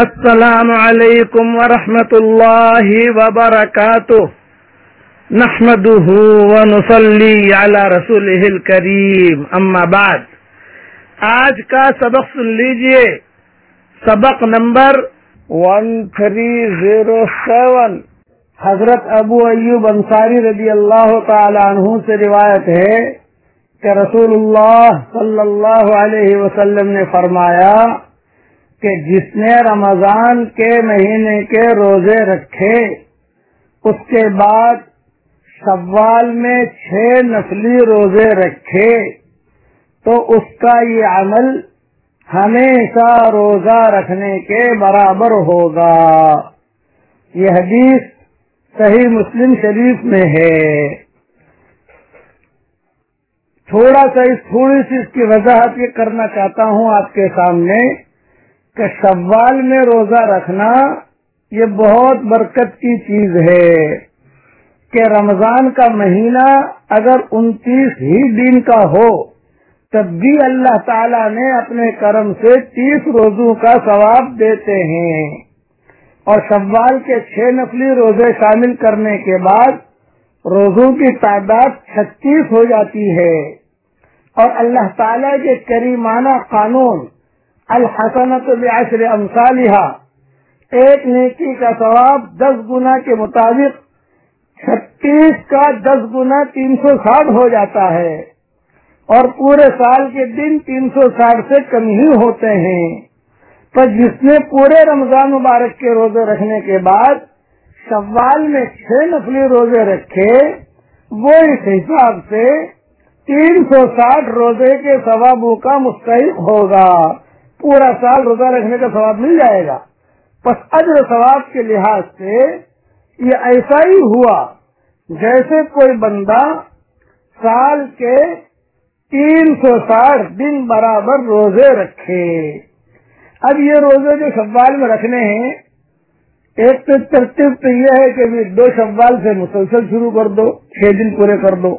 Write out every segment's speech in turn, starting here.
السلام علیکم ورحمۃ اللہ وبرکاتہ۔ نحمده ونصلي على رسوله الكريم اما بعد۔ آج کا سبق سن لیجیے۔ سبق نمبر ون تھری زیرو سیون حضرت ابو ایوب انصاری رضی اللہ تعالی عنہ سے روایت ہے کہ رسول اللہ صلی اللہ علیہ وسلم نے فرمایا کہ جس نے رمضان کے مہینے کے روزے رکھے، اس کے بعد شوال میں چھ نسلی روزے رکھے، تو اس کا یہ عمل ہمیشہ روزہ رکھنے کے برابر ہوگا۔ یہ حدیث صحیح مسلم شریف میں ہے۔ تھوڑا سا اس تھوڑی سی اس کی وضاحت یہ کرنا چاہتا ہوں آپ کے سامنے۔ کہ شوال میں روزہ رکھنا یہ بہت برکت کی چیز ہے کہ رمضان کا مہینہ اگر انتیس ہی دن کا ہو، تب بھی اللہ تعالیٰ نے اپنے کرم سے تیس روزوں کا ثواب دیتے ہیں۔ اور شوال کے چھ نفلی روزے شامل کرنے کے بعد روزوں کی تعداد چھتیس ہو جاتی ہے۔ اور اللہ تعالیٰ کے کریمانہ قانون الحسنت بعشر امثالها ایک نیکی کا ثواب دس گنا کے مطابق چھتیس کا دس گنا تین سو ساٹھ ہو جاتا ہے اور پورے سال کے دن تین سو ساٹھ سے کم ہی ہوتے ہیں۔ پر جس نے پورے رمضان مبارک کے روزے رکھنے کے بعد شوال میں چھ نفلی روزے رکھے، وہ اس حساب سے تین سو ساٹھ روزے کے ثوابوں کا مستحق ہوگا۔ پورا سال روزہ رکھنے کا ثواب مل جائے گا۔ بس اجر ثواب کے لحاظ سے یہ ایسا ہی ہوا جیسے کوئی بندہ سال کے تین سو ساٹھ دن برابر روزے رکھے۔ اب یہ روزے جو شوال میں رکھنے ہیں، ایک تو ترتیب تو یہ ہے کہ دو شوال سے مسلسل شروع کر دو، چھ دن پورے کر دو۔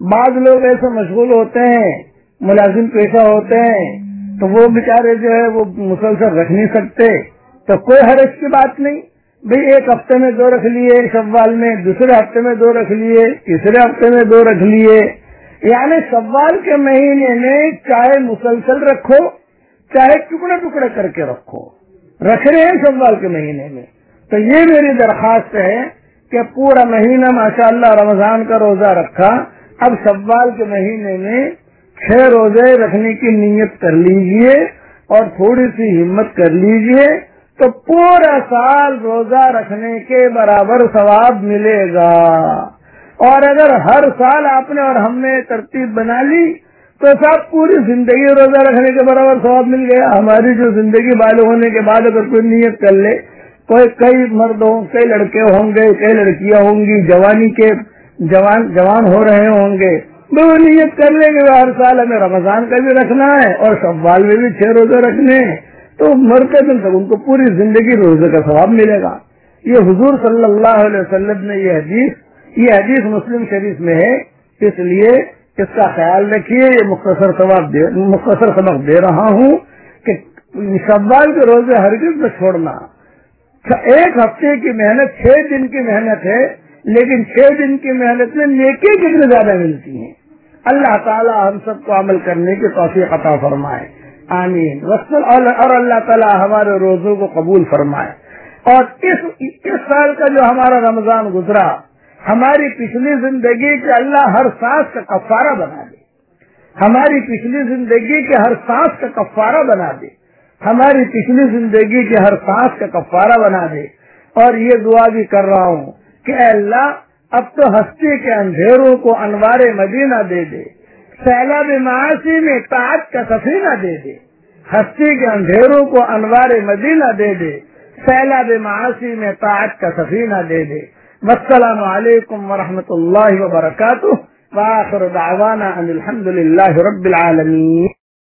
بعض لوگ ایسے مشغول ہوتے ہیں، ملازم پیشہ ہوتے ہیں تو وہ بیچارے جو ہے وہ مسلسل رکھ نہیں سکتے۔ تو کوئی حرج کی بات نہیں۔ بھئی ایک ہفتے میں دو رکھ لیے شوال میں، دوسرے ہفتے میں دو رکھ لیے، تیسرے ہفتے میں دو رکھ لیے۔ یعنی شوال کے مہینے میں چاہے مسلسل رکھو، چاہے ٹکڑے ٹکڑے کر کے رکھو۔ رکھ رہے ہیں شوال کے مہینے میں۔ تو یہ میری درخواست ہے کہ پورا مہینہ ماشاء اللہ رمضان کا روزہ رکھا۔ اب شوال کے مہینے میں چھ روزے رکھنے کی نیت کر لیجیے اور تھوڑی سی ہمت کر لیجیے تو پورا سال روزہ رکھنے کے برابر ثواب ملے گا۔ اور اگر ہر سال آپ نے اور ہم نے ترتیب بنا لی تو سب پوری زندگی روزہ رکھنے کے برابر ثواب مل گیا۔ ہماری جو زندگی بالغ ہونے کے بعد اگر کوئی نیت کر لے، کوئی کئی مرد ہوں کئی لڑکے ہوں گے، کئی لڑکیاں ہوں گی، جوانی کے جوان جوان ہو رہے ہوں گے۔ وہ نیت کر لیں گے، ہر سال ہمیں رمضان کا بھی رکھنا ہے اور سوال میں بھی چھ روزے رکھنے ہیں۔ تو مرتے دن تک ان کو پوری زندگی روزے کا ثواب ملے گا۔ یہ حضور صلی اللہ علیہ وسلم نے یہ حدیث یہ حدیث مسلم شریف میں ہے۔ اس لیے اس کا خیال رکھیے، یہ مختصر سبق مختصر سبق دے رہا ہوں کہ شوال کے روزے ہرگز میں چھوڑنا۔ ایک ہفتے کی محنت، چھ دن کی محنت ہے۔ لیکن چھ دن کی محنت میں نیکی کتنے زیادہ ملتی ہیں۔ اللہ تعالیٰ ہم سب کو عمل کرنے کی توفیق عطا فرمائے۔ آمین۔ اور اللہ تعالیٰ ہمارے روزوں کو قبول فرمائے۔ اور اس اس سال کا جو ہمارا رمضان گزرا، ہماری پچھلی زندگی کے اللہ ہر سانس کا کفارہ بنا دے۔ ہماری پچھلی زندگی کے ہر سانس کا کفارہ بنا دے۔ ہماری پچھلی زندگی کے ہر سانس کا کفارہ بنا دے۔ اور یہ دعا بھی کر رہا ہوں کہ اے اللہ، اب تو ہستی کے اندھیروں کو انوار مدینہ دے دے، سیلاب معاشی میں تاج کا سفینہ دے دے، ہستی کے اندھیروں کو انوار مدینہ دے دے، سیلاب معاشی میں تاج کا سفینہ دے دے۔ السلام علیکم ورحمۃ اللہ وبرکاتہ۔ واخر دعوانا ان الحمد للہ رب العالمین۔